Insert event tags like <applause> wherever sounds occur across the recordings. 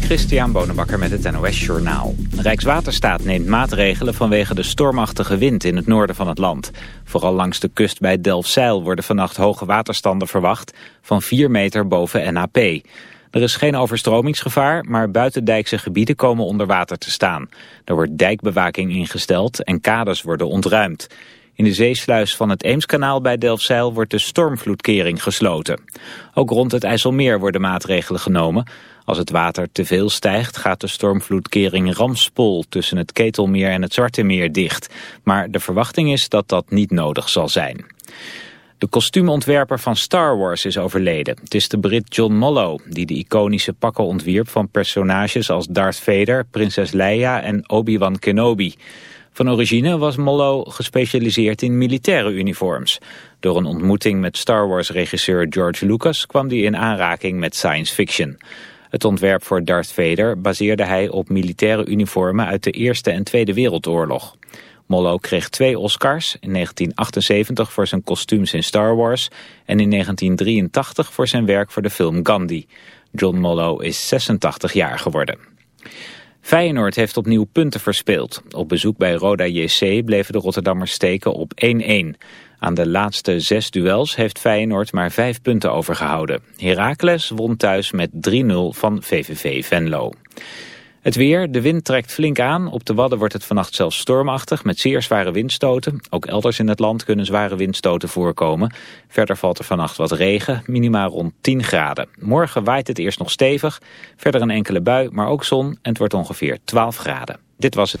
Christian Bonenbakker met het NOS Journaal. Rijkswaterstaat neemt maatregelen vanwege de stormachtige wind in het noorden van het land. Vooral langs de kust bij Delfzijl worden vannacht hoge waterstanden verwacht van 4 meter boven NAP. Er is geen overstromingsgevaar, maar buitendijkse gebieden komen onder water te staan. Er wordt dijkbewaking ingesteld en kades worden ontruimd. In de zeesluis van het Eemskanaal bij Delfzijl wordt de stormvloedkering gesloten. Ook rond het IJsselmeer worden maatregelen genomen. Als het water te veel stijgt gaat de stormvloedkering Ramspol tussen het Ketelmeer en het Zwarte Meer dicht. Maar de verwachting is dat dat niet nodig zal zijn. De kostuumontwerper van Star Wars is overleden. Het is de Brit John Mollo die de iconische pakken ontwierp van personages als Darth Vader, prinses Leia en Obi-Wan Kenobi. Van origine was Mollo gespecialiseerd in militaire uniforms. Door een ontmoeting met Star Wars-regisseur George Lucas kwam hij in aanraking met science fiction. Het ontwerp voor Darth Vader baseerde hij op militaire uniformen uit de Eerste en Tweede Wereldoorlog. Mollo kreeg twee Oscars, in 1978 voor zijn kostuums in Star Wars en in 1983 voor zijn werk voor de film Gandhi. John Mollo is 86 jaar geworden. Feyenoord heeft opnieuw punten verspeeld. Op bezoek bij Roda JC bleven de Rotterdammers steken op 1-1. Aan de laatste zes duels heeft Feyenoord maar vijf punten overgehouden. Heracles won thuis met 3-0 van VVV Venlo. Het weer, de wind trekt flink aan. Op de Wadden wordt het vannacht zelfs stormachtig met zeer zware windstoten. Ook elders in het land kunnen zware windstoten voorkomen. Verder valt er vannacht wat regen, minimaal rond 10 graden. Morgen waait het eerst nog stevig, verder een enkele bui, maar ook zon en het wordt ongeveer 12 graden. Dit was het.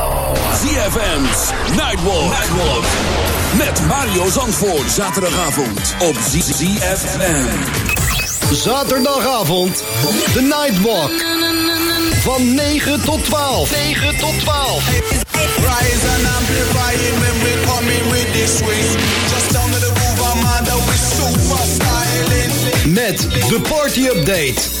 ZFM's Nightwalk. Nightwalk. Met Mario Zandvoort. Zaterdagavond op ZFM. Zaterdagavond. The Nightwalk. Van 9 tot 12. 9 tot 12. Rise and amplify it when we coming with this swing. Just down to the groove, I'm under with super styling. Met de party update.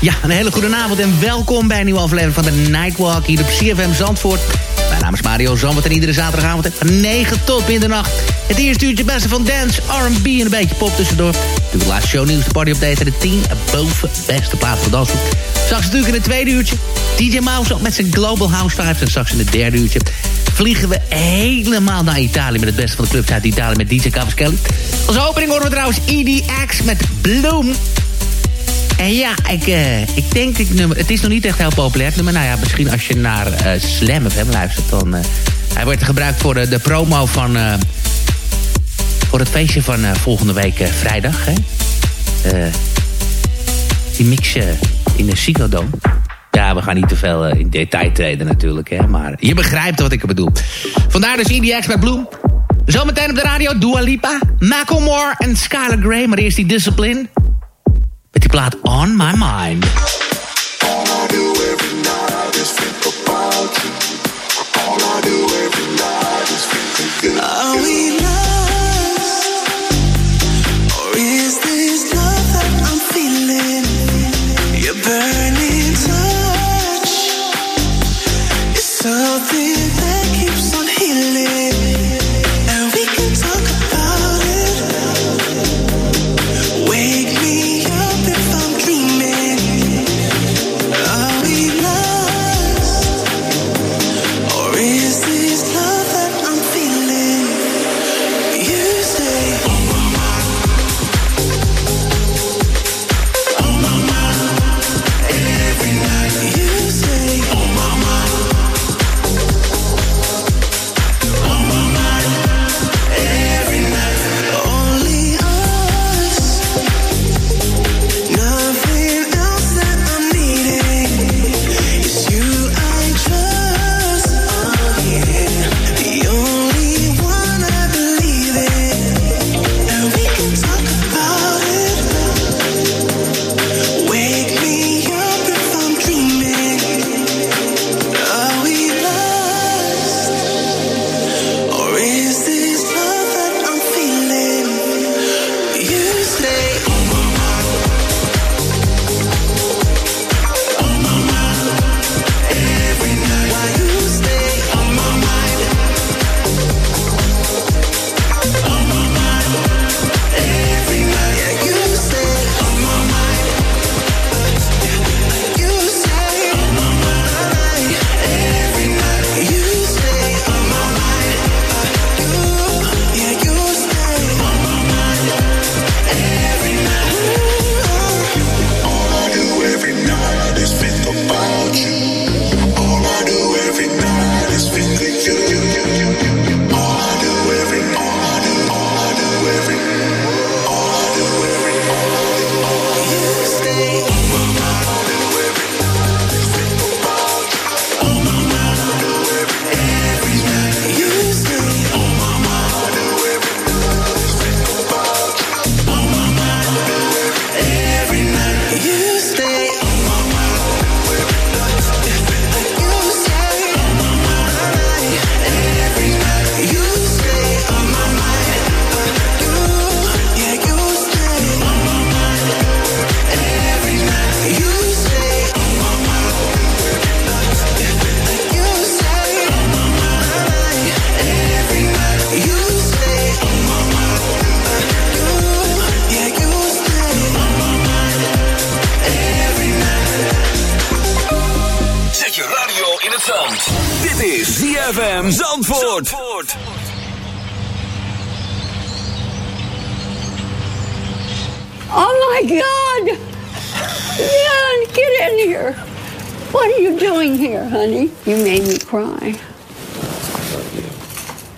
Ja, een hele goede avond en welkom bij een nieuwe aflevering van de Nightwalk hier op CFM Zandvoort. Mijn naam is Mario Zandvoort en iedere zaterdagavond van 9 tot middernacht. Het eerste uurtje beste van dance, R&B en een beetje pop tussendoor. De laatste shownieuws, de party update en de 10 boven beste plaats van dansgroep. Straks natuurlijk in het tweede uurtje DJ Mouse met zijn Global House Vibes. En straks in het derde uurtje vliegen we helemaal naar Italië... met het beste van de clubs uit Italië met DJ Cavaschelli. Als opening horen we trouwens EDX met Bloom... En ja, ik, uh, ik denk dit nummer... Het is nog niet echt heel populair nummer. Nou ja, misschien als je naar uh, Slam FM luistert... dan... Uh, hij wordt gebruikt voor de, promo van... voor het feestje van volgende week vrijdag. Hè? die mix in de Psychodome. Ja, we gaan niet te veel in detail treden natuurlijk. Hè? Maar je begrijpt wat ik bedoel. Vandaar dus EDX met Bloem. Zometeen op de radio Dua Lipa, Macklemore en Skylar Grey. Maar eerst die Discipline... Plaat On My Mind. me cry.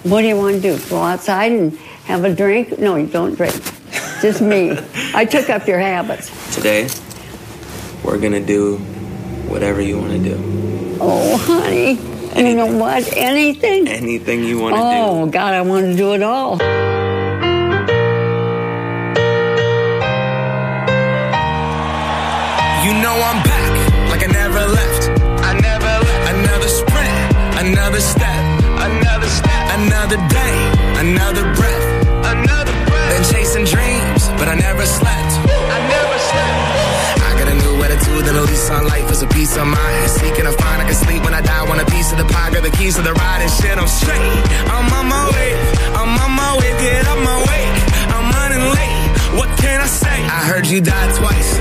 What do you want to do? Go outside and have a drink? No, you don't drink. Just me. <laughs> I took up your habits. Today, we're going to do whatever you want to do. Oh, honey. Anything. You know what? Anything. Anything you want to oh, do. Oh, God, I want to do it all. You know I'm Another day, another breath, another breath. Been chasing dreams, but I never slept. I never slept. I got a new attitude, then at least on life is a piece of mind. Seeking a find, I can sleep when I die. Want a piece of the pie, got the keys to the ride, and shit, I'm straight. I'm on my way, I'm on my way, get on my way. I'm running late. What can I say? I heard you die twice.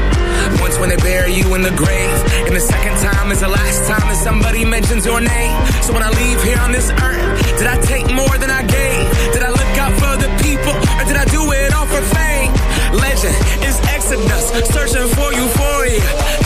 Once when they bury you in the grave, and the second time is the last time that somebody mentions your name. So when I leave here on this earth. Did I take more than I gave? Did I look out for the people or did I do it all for fame? Legend is Exodus, searching for euphoria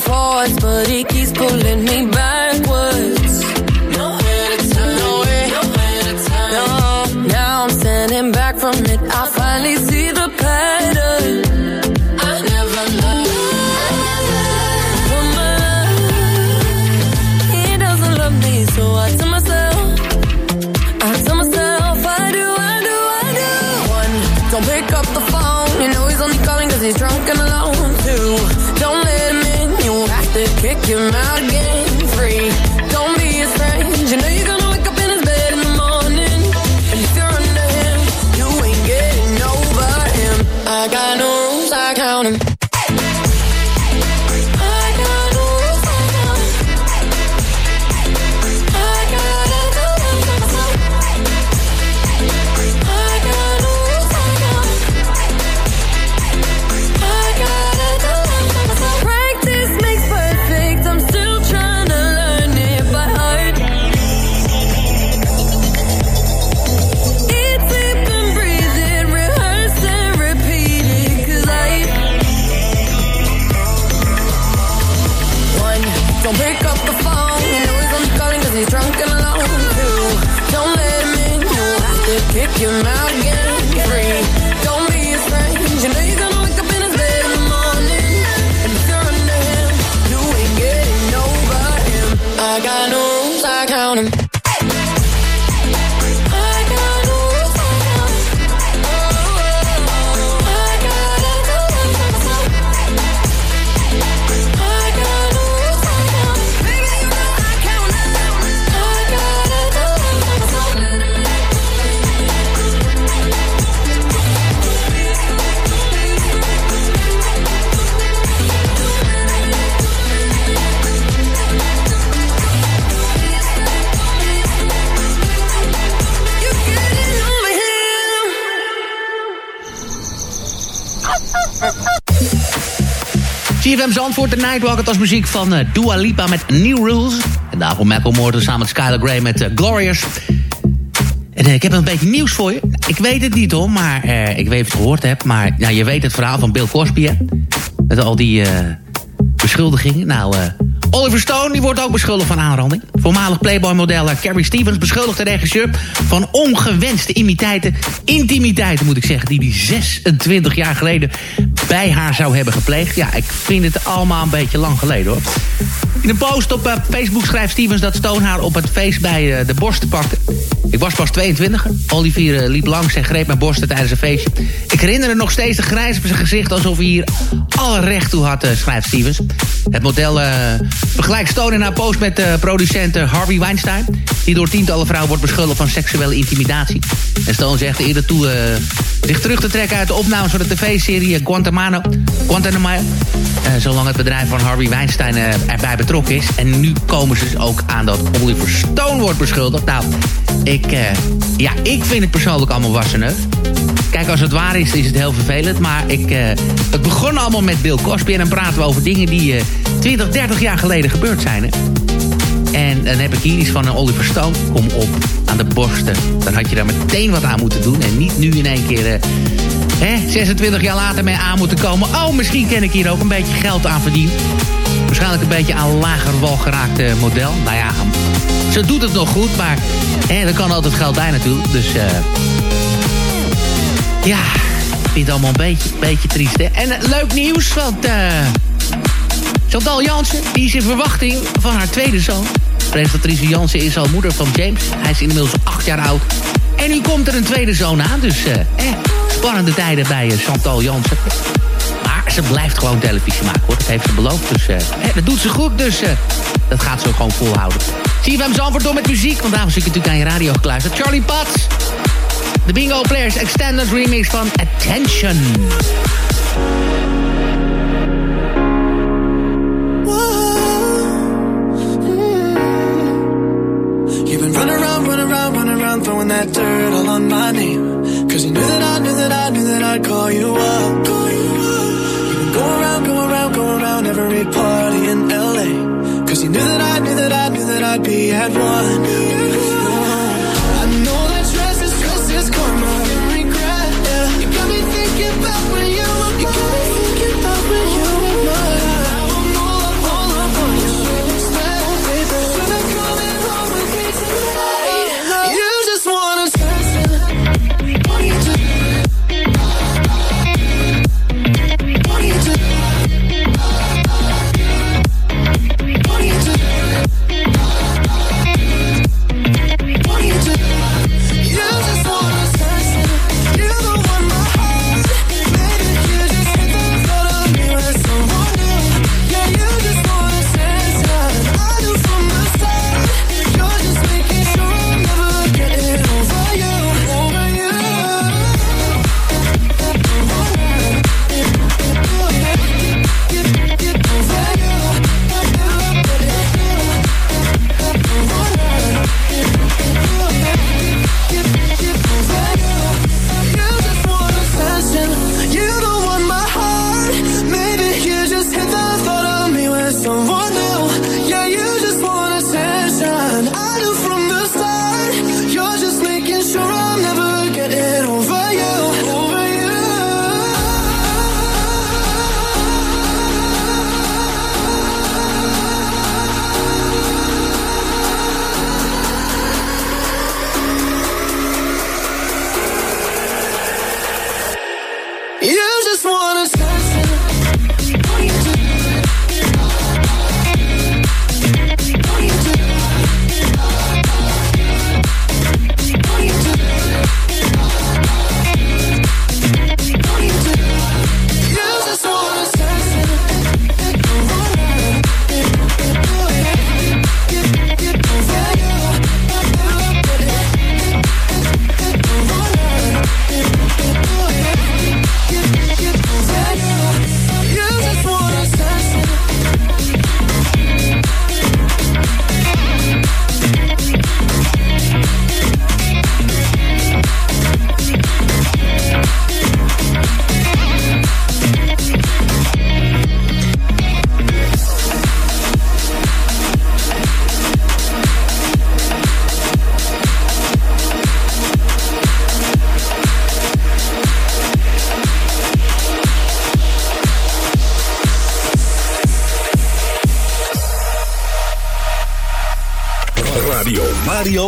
for us, but it keeps pulling me to kick CFM Zandvoort, de Nightwalk. Het was muziek van eh, Dua Lipa met New Rules. En daarvoor Michael Morton samen met Skylar Grey met eh, Glorious. En eh, ik heb een beetje nieuws voor je. Ik weet het niet hoor, maar ik weet of je het gehoord hebt. Maar nou, je weet het verhaal van Bill Cosby? Met al die beschuldigingen. Nou, Oliver Stone die wordt ook beschuldigd van aanranding. Voormalig Playboy-model eh, Carrie Stevens beschuldigt de regisseur... van ongewenste imiteiten, intimiteiten moet ik zeggen... die hij 26 jaar geleden bij haar zou hebben gepleegd. Ja, ik vind het allemaal een beetje lang geleden hoor. In een post op eh, Facebook schrijft Stevens dat Stone haar op het feest bij eh, de borsten pakte. Ik was pas 22. Olivier eh, liep langs en greep mijn borsten tijdens een feestje. Ik herinner me nog steeds de grijs op zijn gezicht... alsof hij hier alle recht toe had, schrijft Stevens. Het model vergelijkt Stone in haar post met producent Harvey Weinstein... die door tientallen vrouwen wordt beschuldigd van seksuele intimidatie. En Stone zegt eerder toe zich terug te trekken uit de opnames van de tv-serie Guantanamo. Guantanamo. Zolang het bedrijf van Harvey Weinstein erbij betrokken is. En nu komen ze dus ook aan dat Oliver Stone wordt beschuldigd. Nou, ik, eh, ja, ik vind het persoonlijk allemaal wasseneuf. Kijk, als het waar is, is het heel vervelend. Maar ik, eh, het begon allemaal met Bill Cosby. En dan praten we over dingen die eh 20, 30 jaar geleden gebeurd zijn. Hè? En dan heb ik hier iets van een Oliver Stone. Kom op, aan de borsten. Dan had je daar meteen wat aan moeten doen. En niet nu in één keer... eh, hè, 26 jaar later mee aan moeten komen. Oh, misschien kan ik hier ook een beetje geld aan verdienen. Waarschijnlijk een beetje aan lager wal geraakt model. Nou ja, ze doet het nog goed, maar er kan altijd geld bij natuurlijk. Dus eh ja, ik vind het allemaal een beetje, beetje triest. Hè? En eh, leuk nieuws, want eh Chantal Jansen die is in verwachting van haar tweede zoon. Presentatrice Jansen is al moeder van James. Hij is inmiddels acht jaar oud. En nu komt er een tweede zoon aan, dus eh, spannende tijden bij Chantal Jansen. Maar ze blijft gewoon televisie maken, hoor. Dat heeft ze beloofd, dus eh, eh, dat doet ze goed. Dus eh, dat gaat ze gewoon volhouden. Zie je hem Zandvoort door met muziek, want daarom zit ik natuurlijk aan je radio gekluisterd. Charlie Potts, de Bingo Players Extended Remix van Attention. Throwing that dirt all on my name. Cause you knew that I knew that I knew that I'd call you up. Every party in LA. Cause you knew that I knew that I knew that I'd be at one.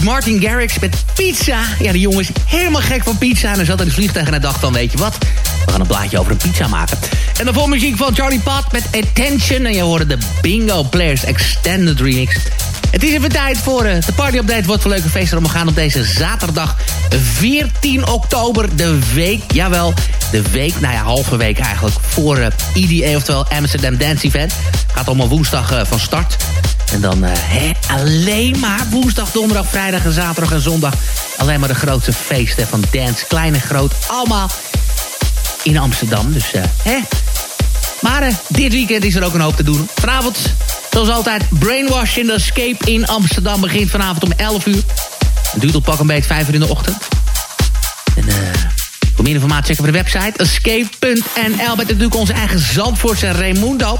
Martin Garrix met pizza. Ja, de jongen is helemaal gek van pizza. En hij zat in het vliegtuig en hij dacht van, weet je wat? We gaan een plaatje over een pizza maken. En dan voor muziek van Charlie Pat met Attention. En je hoorde de Bingo Players Extended Remix. Het is even tijd voor eh, de party update. Wat voor leuke feesten er gaan op deze zaterdag 14 oktober. De week, jawel, de week, nou ja, halve week eigenlijk... voor eh, EDA, oftewel Amsterdam Dance Event. Gaat allemaal woensdag eh, van start. En dan eh, hè, alleen maar woensdag, donderdag, vrijdag en zaterdag en zondag. Alleen maar de grootste feesten van dance. Klein en groot, allemaal in Amsterdam. Dus, eh, hè. Maar eh, dit weekend is er ook een hoop te doen. Vanavond, zoals altijd, Brainwash in de Escape in Amsterdam begint vanavond om 11 uur. Het duurt pak een beetje 5 uur in de ochtend. En eh, voor meer informatie checken we de website escape.nl. Met natuurlijk onze eigen Zandvoortse Raimundo.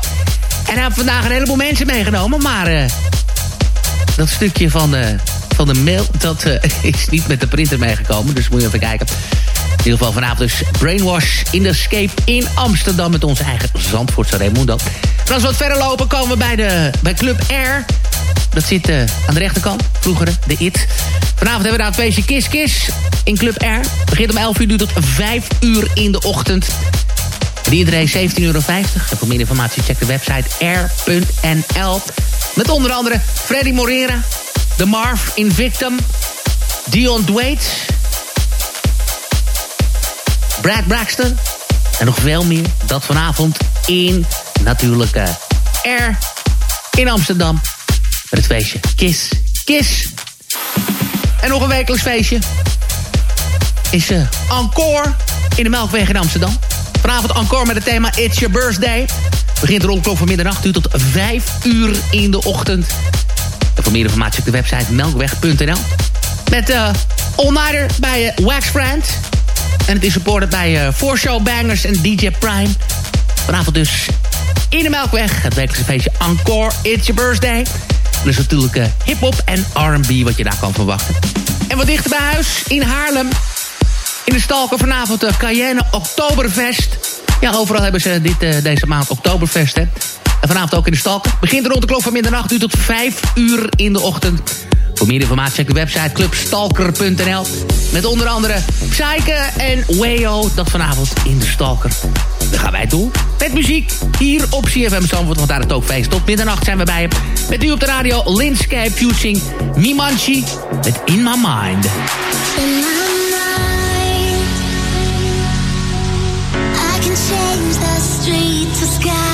En hij heeft vandaag een heleboel mensen meegenomen, maar... eh, dat stukje van de, van de mail, dat eh, <laughs> is niet met de printer meegekomen. Dus moet je even kijken. In ieder geval vanavond dus Brainwash in the Escape in Amsterdam... met onze eigen Zandvoortse Raimundo. En als we wat verder lopen komen we bij, de, bij Club Air. Dat zit eh, aan de rechterkant, vroeger de IT. Vanavond hebben we daar het feestje Kiss Kiss in Club Air. Begint om 11 uur, duurt tot 5 uur in de ochtend. Iedereen 17,50 euro. En voor meer informatie check de website air.nl. Met onder andere Freddy Morera, The Marv in Victim, Dion Dwaite, Brad Braxton en nog veel meer. Dat vanavond in natuurlijk eh, Air in Amsterdam. Met het feestje Kiss Kiss. En nog een wekelijks feestje is eh Encore in de Melkweg in Amsterdam. Vanavond encore met het thema It's Your Birthday. Begint rond klok van middernacht uur tot 5 uur in de ochtend. En voor meer informatie op de website melkweg.nl. Met uh, All-Nighter bij uh, Wax. En het is supported bij uh, Bangers en DJ Prime. Vanavond dus in de Melkweg. Het wekelijkse feestje Encore It's Your Birthday. Dus natuurlijk uh, hip-hop en RB wat je daar kan verwachten. En wat dichter bij huis in Haarlem. In de Stalker vanavond de Cayenne Oktoberfest. Ja, overal hebben ze dit, uh, deze maand Oktoberfest, hè. En vanavond ook in de Stalker. Begint rond de klok van middernacht uur tot 5 uur in de ochtend. Voor meer informatie check de website clubstalker.nl. Met onder andere Psyche en Wayo. Dat vanavond in de Stalker. Dan gaan wij toe met muziek hier op CFM Zandvoort. Want daar het ook feest. Tot middernacht zijn we bij je. Met u op de radio Linscape Fusing Mimanchi met. In my mind, to sky.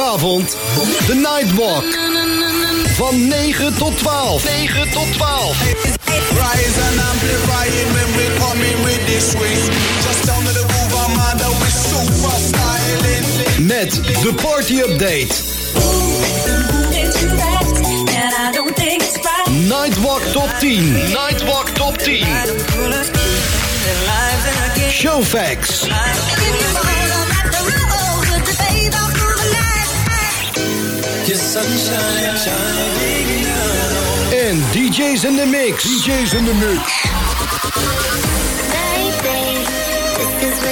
Zaterdagavond, The Nightwalk. Van 9 tot 12. 9 tot 12. Rise and amplify with this swing. Just down to the super styling. Met de party update. Nightwalk top 10. Nightwalk top 10. Showfax. En DJ's in the mix. DJ's in the mix. Op CFM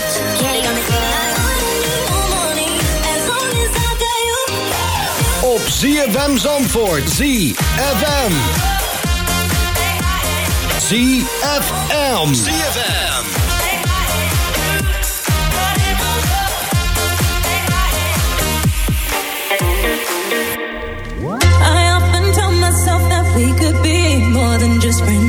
is C you get on. Op ZFM Zandvoort. ZFM. ZFM. ZFM. whispering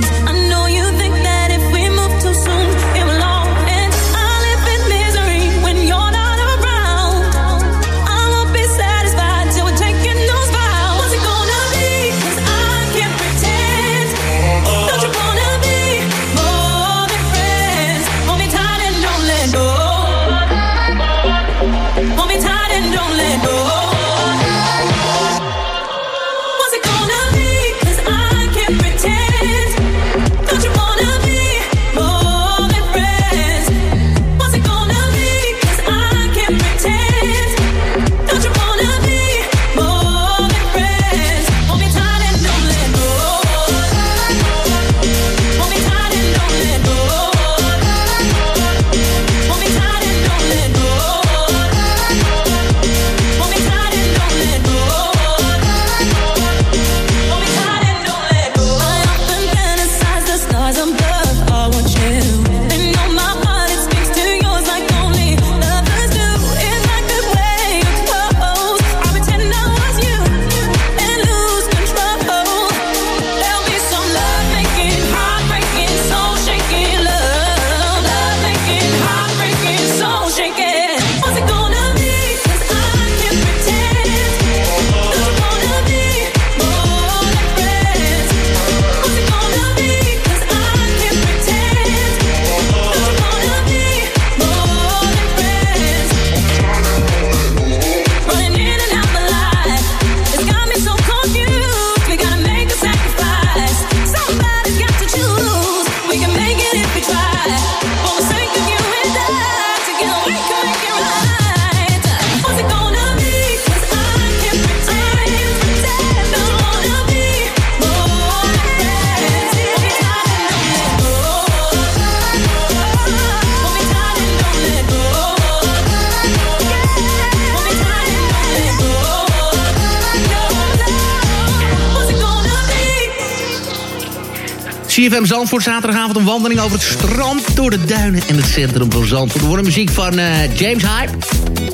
CFM Zandvoort, zaterdagavond een wandeling over het strand... door de duinen en het centrum van Zandvoort. We horen muziek van eh, James Hype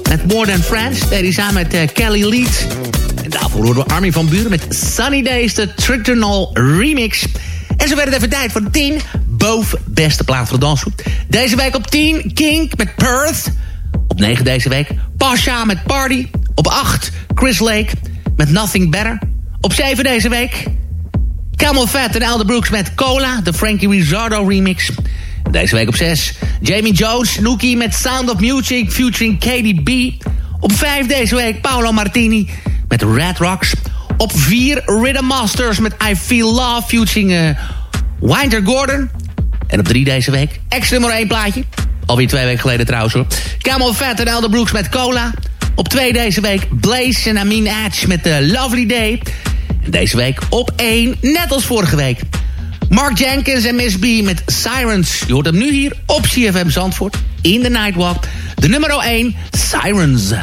met More Than Friends. Hij samen met eh, Kelly Leeds. En daarvoor horen we Armin van Buren met Sunny Days, de Tritonal Remix. En zo werd het even tijd voor de 10 boven beste plaat voor de dansgroep. Deze week op 10 Kink met Perth. Op 9 deze week Pasha met Party. Op 8 Chris Lake met Nothing Better. Op 7 deze week Camel Fat en Elder Brooks met Cola, de Frankie Rizzardo remix. Deze week op 6 Jamie Jones, Nookie met Sound of Music featuring KDB. Op 5 deze week Paolo Martini met Red Rocks. Op 4 Rhythm Masters met I Feel Love featuring uh, Winter Gordon. En op 3 deze week extra nummer 1 plaatje. Alweer twee weken geleden trouwens hoor. Camel Fat en Elder Brooks met Cola. Op 2 deze week Blaze en Amin Edge met The Lovely Day. Deze week op 1, net als vorige week. Mark Jenkins en Miss B met Sirens. Je hoort hem nu hier op CFM Zandvoort in de Nightwalk. De nummer 1, Sirens.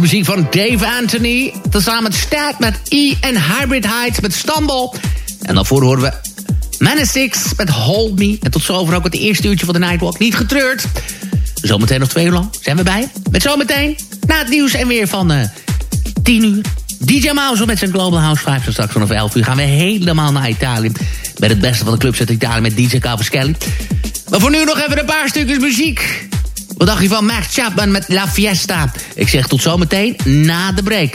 Muziek van Dave Anthony. Tezamen Staat met E en Hybrid Heights met Stumble. En daarvoor horen we Manistix met Hold Me. En tot zover ook het eerste uurtje van de Nightwalk. Niet getreurd. Zometeen nog twee uur lang zijn we bij. Met zometeen na het nieuws en weer van eh 10 uur. DJ Mouse met zijn Global House Vibes. En straks vanaf 11 uur gaan we helemaal naar Italië. Met het beste van de clubs uit Italië met DJ Cavaschelli. Maar voor nu nog even een paar stukjes muziek. Wat dacht je van Max Chapman met La Fiesta? Ik zeg tot zometeen na de break.